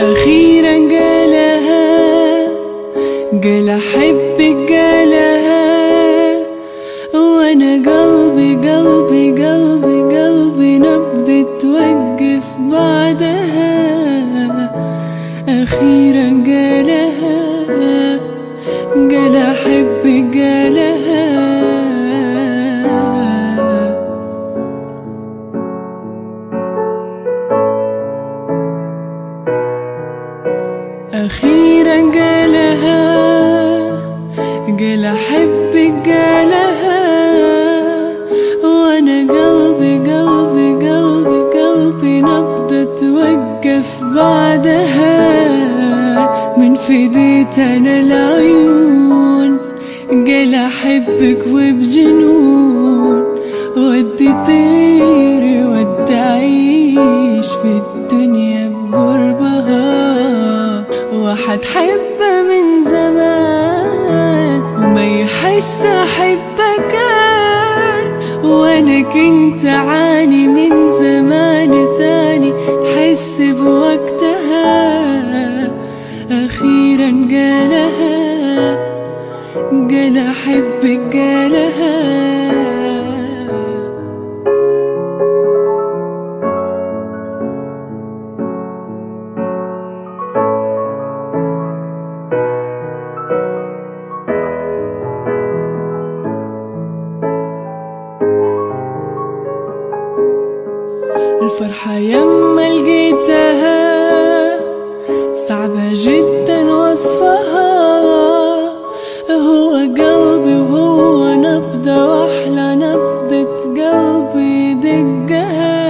أخيرا قالها قال أحبك قالها. وأنا قلبي قلبي قلبي أخيرا قالها قال أحبك قالها. وأنا قلبي قلبي قلبي قلبي نبض توقف بعدها. من فديت أنا العيون قال أحبك وبجنون. ودي حبه من زمان. وما يحس أحبه كان وأنا كنت أعاني من زمان ثاني. حس بوقتها أخيرا قالها قال أحبك قالها. الفرحة يما لقيتها صعبة جدا وصفها. هو قلبي وهو نبضة وأحلى نبضة قلبي دقها.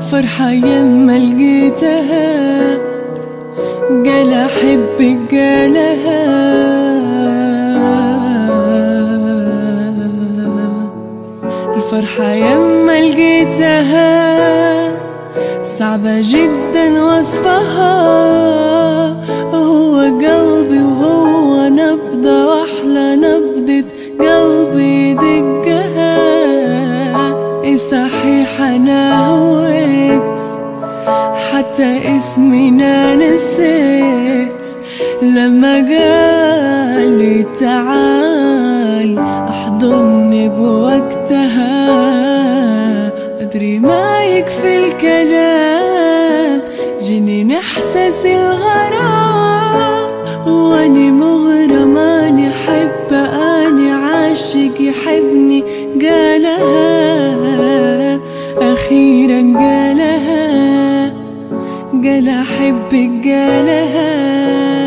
فرحة يما لقيتها قال أحبك قالها. الفرحة يما لقيتها صعبة جدا وصفها. هو قلبي وهو نبضة وأحلى نبضة قلبي دقها. إيه صحيح أنا هويت حتى اسمي أنا نسيت. لما قال لي تعال احضني بوقتها أدري ما يكفي الكلام جنين احساس الغرام. وأني مغرم أني حب أني عاشق يحبني قالها. أخيرا قالها قال أحبك قالها.